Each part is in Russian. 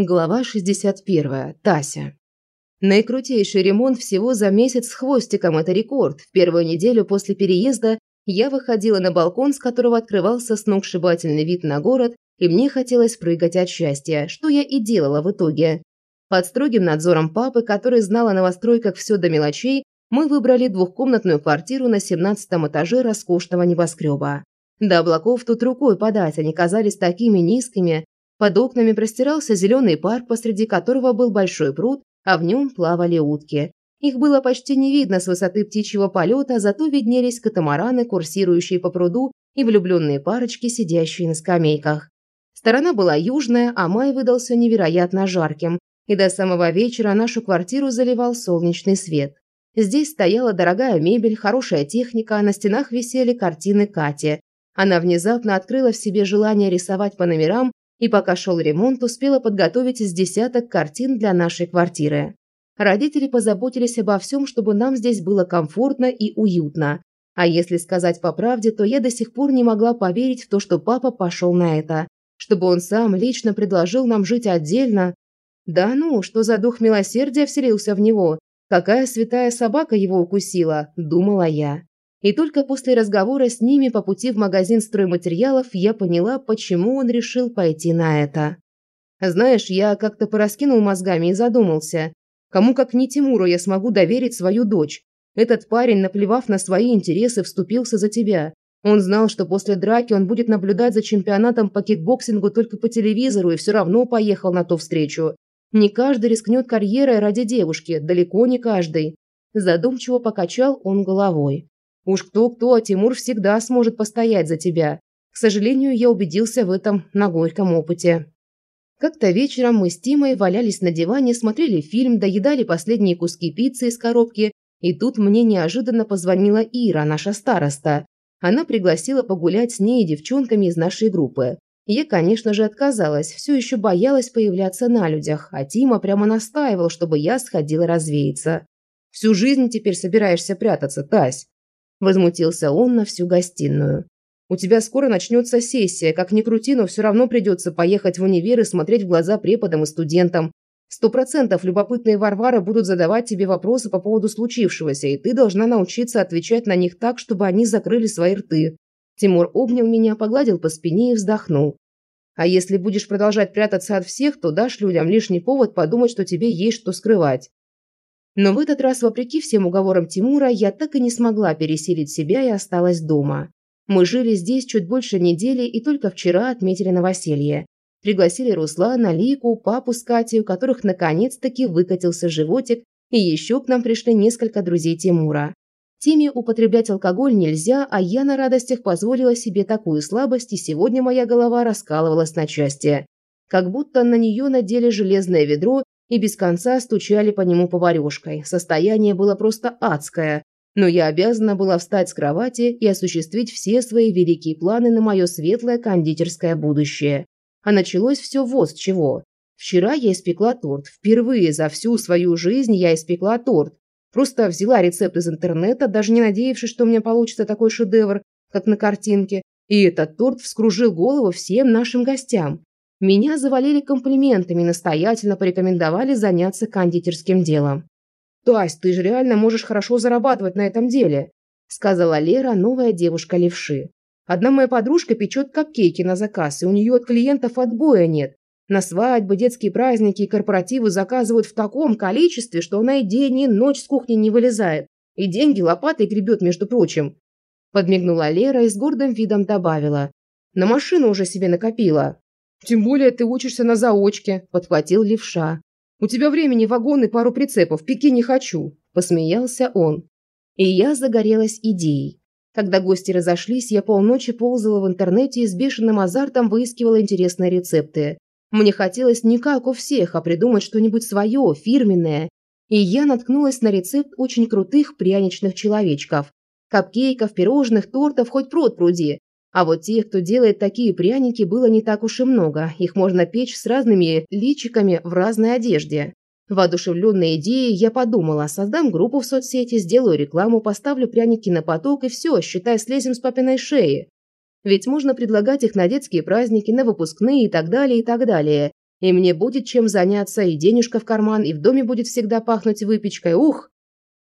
Глава 61. Тася. Наикрутейший ремонт всего за месяц с хвостиком – это рекорд. В первую неделю после переезда я выходила на балкон, с которого открывался сногсшибательный вид на город, и мне хотелось прыгать от счастья, что я и делала в итоге. Под строгим надзором папы, который знал о новостройках все до мелочей, мы выбрали двухкомнатную квартиру на 17 этаже роскошного небоскреба. До облаков тут рукой подать, они казались такими низкими, под окнами простирался зеленый парк, посреди которого был большой пруд, а в нем плавали утки. Их было почти не видно с высоты птичьего полета, зато виднелись катамараны, курсирующие по пруду, и влюбленные парочки, сидящие на скамейках. Сторона была южная, а май выдался невероятно жарким, и до самого вечера нашу квартиру заливал солнечный свет. Здесь стояла дорогая мебель, хорошая техника, а на стенах висели картины Кати. Она внезапно открыла в себе желание рисовать по номерам и пока шел ремонт, успела подготовить из десяток картин для нашей квартиры. Родители позаботились обо всем, чтобы нам здесь было комфортно и уютно. А если сказать по правде, то я до сих пор не могла поверить в то, что папа пошел на это. Чтобы он сам лично предложил нам жить отдельно. Да ну, что за дух милосердия вселился в него? Какая святая собака его укусила, думала я. И только после разговора с ними по пути в магазин стройматериалов я поняла, почему он решил пойти на это. Знаешь, я как-то пораскинул мозгами и задумался, кому как не Тимуру я смогу доверить свою дочь. Этот парень, наплевав на свои интересы, вступился за тебя. Он знал, что после драки он будет наблюдать за чемпионатом по кикбоксингу только по телевизору и все равно поехал на ту встречу. Не каждый рискнет карьерой ради девушки, далеко не каждый. Задумчиво покачал он головой. Уж кто-кто, а Тимур всегда сможет постоять за тебя. К сожалению, я убедился в этом на горьком опыте. Как-то вечером мы с Тимой валялись на диване, смотрели фильм, доедали последние куски пиццы из коробки, и тут мне неожиданно позвонила Ира, наша староста. Она пригласила погулять с ней и девчонками из нашей группы. Я, конечно же, отказалась, все еще боялась появляться на людях, а Тима прямо настаивал, чтобы я сходила развеяться. «Всю жизнь теперь собираешься прятаться, Тась?» Возмутился он на всю гостиную. «У тебя скоро начнется сессия. Как ни крути, но все равно придется поехать в универ и смотреть в глаза преподам и студентам. Сто процентов любопытные Варвары будут задавать тебе вопросы по поводу случившегося, и ты должна научиться отвечать на них так, чтобы они закрыли свои рты». Тимур обнял меня, погладил по спине и вздохнул. «А если будешь продолжать прятаться от всех, то дашь людям лишний повод подумать, что тебе есть что скрывать. Но в этот раз, вопреки всем уговорам Тимура, я так и не смогла пересилить себя и осталась дома. Мы жили здесь чуть больше недели и только вчера отметили новоселье. Пригласили Руслана, Лику, папу с Катей, у которых наконец-таки выкатился животик, и еще к нам пришли несколько друзей Тимура. Тиме употреблять алкоголь нельзя, а я на радостях позволила себе такую слабость, и сегодня моя голова раскалывалась на части. Как будто на нее надели железное ведро и без конца стучали по нему поварешкой. Состояние было просто адское. Но я обязана была встать с кровати и осуществить все свои великие планы на мое светлое кондитерское будущее. А началось все вот с чего. Вчера я испекла торт. Впервые за всю свою жизнь я испекла торт. Просто взяла рецепт из интернета, даже не надеявшись, что у меня получится такой шедевр, как на картинке. И этот торт вскружил голову всем нашим гостям. Меня завалили комплиментами, настоятельно порекомендовали заняться кондитерским делом. «Тась, ты же реально можешь хорошо зарабатывать на этом деле», сказала Лера, новая девушка левши. «Одна моя подружка печет капкейки на заказ, и у нее от клиентов отбоя нет. На свадьбы, детские праздники и корпоративы заказывают в таком количестве, что она и день, и ночь с кухни не вылезает. И деньги лопатой гребет, между прочим». Подмигнула Лера и с гордым видом добавила. «На машину уже себе накопила». «Тем более ты учишься на заочке», – подхватил левша. «У тебя времени вагон и пару прицепов, пеки не хочу», – посмеялся он. И я загорелась идеей. Когда гости разошлись, я полночи ползала в интернете и с бешеным азартом выискивала интересные рецепты. Мне хотелось не как у всех, а придумать что-нибудь свое, фирменное. И я наткнулась на рецепт очень крутых пряничных человечков. Капкейков, пирожных, тортов, хоть пруд пруди. А вот тех, кто делает такие пряники, было не так уж и много. Их можно печь с разными личиками в разной одежде. Воодушевленной идеей я подумала, создам группу в соцсети, сделаю рекламу, поставлю пряники на поток и все, считай, слезем с папиной шеи. Ведь можно предлагать их на детские праздники, на выпускные и так далее, и так далее. И мне будет чем заняться, и денежка в карман, и в доме будет всегда пахнуть выпечкой. Ух!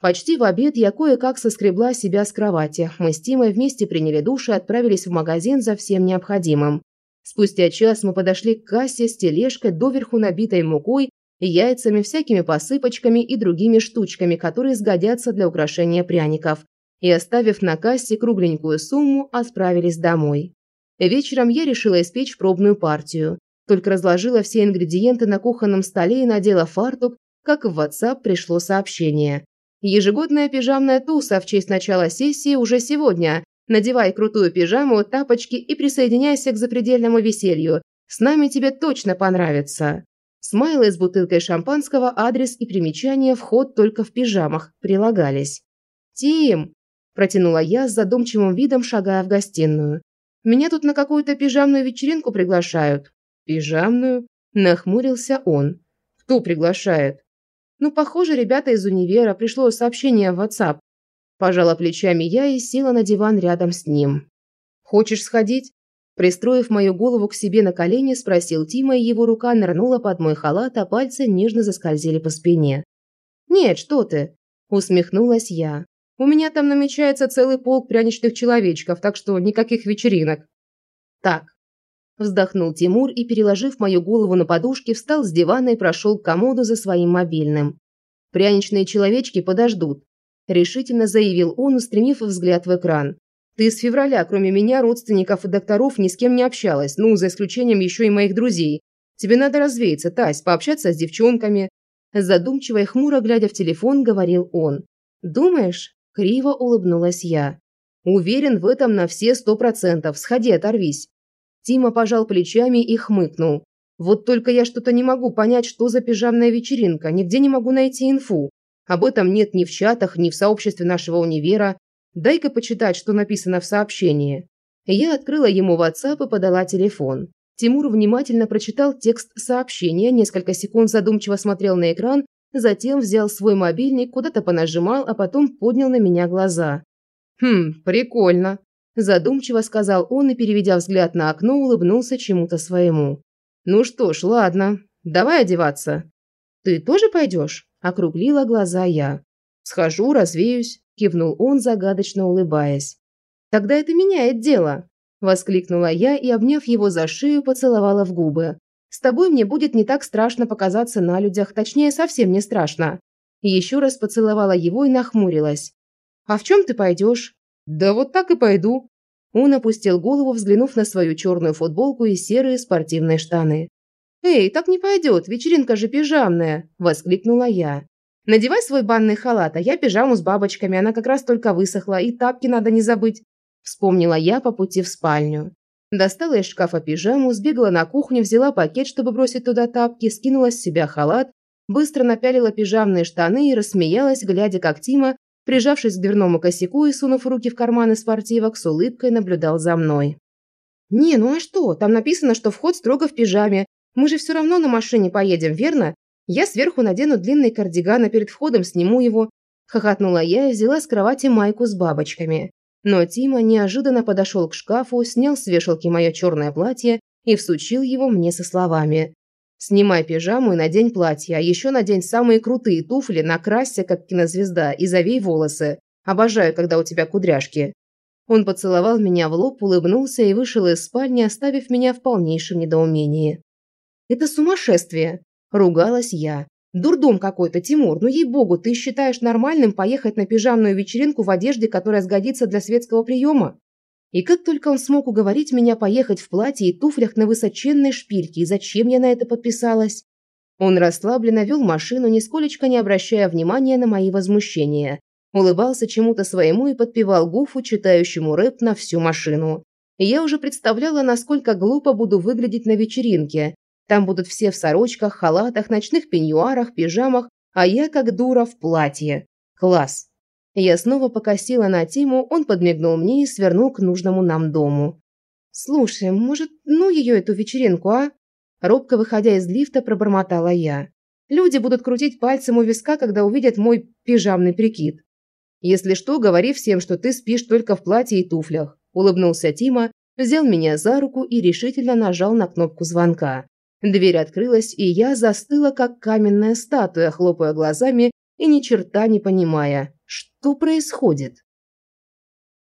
Почти в обед я кое-как соскребла себя с кровати. Мы с Тимой вместе приняли душ и отправились в магазин за всем необходимым. Спустя час мы подошли к кассе с тележкой, доверху набитой мукой, яйцами, всякими посыпочками и другими штучками, которые сгодятся для украшения пряников. И оставив на кассе кругленькую сумму, отправились домой. Вечером я решила испечь пробную партию. Только разложила все ингредиенты на кухонном столе и надела фартук, как в WhatsApp пришло сообщение. Ежегодная пижамная туса в честь начала сессии уже сегодня. Надевай крутую пижаму, тапочки и присоединяйся к запредельному веселью. С нами тебе точно понравится. Смайлы с бутылкой шампанского, адрес и примечание «Вход только в пижамах» прилагались. «Тим!» – протянула я с задумчивым видом, шагая в гостиную. «Меня тут на какую-то пижамную вечеринку приглашают». «Пижамную?» – нахмурился он. «Кто приглашает?» Ну, похоже, ребята из универа, пришло сообщение в WhatsApp. Пожала плечами я и села на диван рядом с ним. «Хочешь сходить?» Пристроив мою голову к себе на колени, спросил Тима, и его рука нырнула под мой халат, а пальцы нежно заскользили по спине. «Нет, что ты!» – усмехнулась я. «У меня там намечается целый полк пряничных человечков, так что никаких вечеринок». «Так, Вздохнул Тимур и, переложив мою голову на подушки, встал с дивана и прошел к комоду за своим мобильным. «Пряничные человечки подождут», – решительно заявил он, устремив взгляд в экран. «Ты с февраля, кроме меня, родственников и докторов, ни с кем не общалась, ну, за исключением еще и моих друзей. Тебе надо развеяться, Тась, пообщаться с девчонками». Задумчиво и хмуро глядя в телефон, говорил он. «Думаешь?» – криво улыбнулась я. «Уверен в этом на все сто процентов. Сходи, оторвись. Тима пожал плечами и хмыкнул. Вот только я что-то не могу понять, что за пижамная вечеринка, нигде не могу найти инфу. Об этом нет ни в чатах, ни в сообществе нашего универа. Дай-ка почитать, что написано в сообщении. Я открыла ему WhatsApp и подала телефон. Тимур внимательно прочитал текст сообщения, несколько секунд задумчиво смотрел на экран, затем взял свой мобильник, куда-то понажимал, а потом поднял на меня глаза. «Хм, прикольно», Задумчиво сказал он и, переведя взгляд на окно, улыбнулся чему-то своему. «Ну что ж, ладно. Давай одеваться». «Ты тоже пойдешь?» – округлила глаза я. «Схожу, развеюсь», – кивнул он, загадочно улыбаясь. «Тогда это меняет дело», – воскликнула я и, обняв его за шею, поцеловала в губы. «С тобой мне будет не так страшно показаться на людях, точнее, совсем не страшно». Еще раз поцеловала его и нахмурилась. «А в чем ты пойдешь?» «Да вот так и пойду». Он опустил голову, взглянув на свою черную футболку и серые спортивные штаны. «Эй, так не пойдет, вечеринка же пижамная!» – воскликнула я. «Надевай свой банный халат, а я пижаму с бабочками, она как раз только высохла, и тапки надо не забыть», – вспомнила я по пути в спальню. Достала из шкафа пижаму, сбегала на кухню, взяла пакет, чтобы бросить туда тапки, скинула с себя халат, быстро напялила пижамные штаны и рассмеялась, глядя, как Тима прижавшись к дверному косяку и сунув руки в карманы спортивок, с улыбкой наблюдал за мной. «Не, ну а что? Там написано, что вход строго в пижаме. Мы же все равно на машине поедем, верно? Я сверху надену длинный кардиган, а перед входом сниму его». Хохотнула я и взяла с кровати майку с бабочками. Но Тима неожиданно подошел к шкафу, снял с вешалки мое черное платье и всучил его мне со словами. Снимай пижаму и надень платье, а еще надень самые крутые туфли, накрасься, как кинозвезда, и завей волосы. Обожаю, когда у тебя кудряшки». Он поцеловал меня в лоб, улыбнулся и вышел из спальни, оставив меня в полнейшем недоумении. «Это сумасшествие!» – ругалась я. «Дурдом какой-то, Тимур, ну ей-богу, ты считаешь нормальным поехать на пижамную вечеринку в одежде, которая сгодится для светского приема?» И как только он смог уговорить меня поехать в платье и туфлях на высоченной шпильке, и зачем я на это подписалась? Он расслабленно вел машину, нисколечко не обращая внимания на мои возмущения. Улыбался чему-то своему и подпевал Гуфу, читающему рэп на всю машину. И я уже представляла, насколько глупо буду выглядеть на вечеринке. Там будут все в сорочках, халатах, ночных пеньюарах, пижамах, а я как дура в платье. Класс. Я снова покосила на Тиму, он подмигнул мне и свернул к нужному нам дому. «Слушай, может, ну ее эту вечеринку, а?» Робко выходя из лифта, пробормотала я. «Люди будут крутить пальцем у виска, когда увидят мой пижамный прикид». «Если что, говори всем, что ты спишь только в платье и туфлях», улыбнулся Тима, взял меня за руку и решительно нажал на кнопку звонка. Дверь открылась, и я застыла, как каменная статуя, хлопая глазами и ни черта не понимая, что происходит.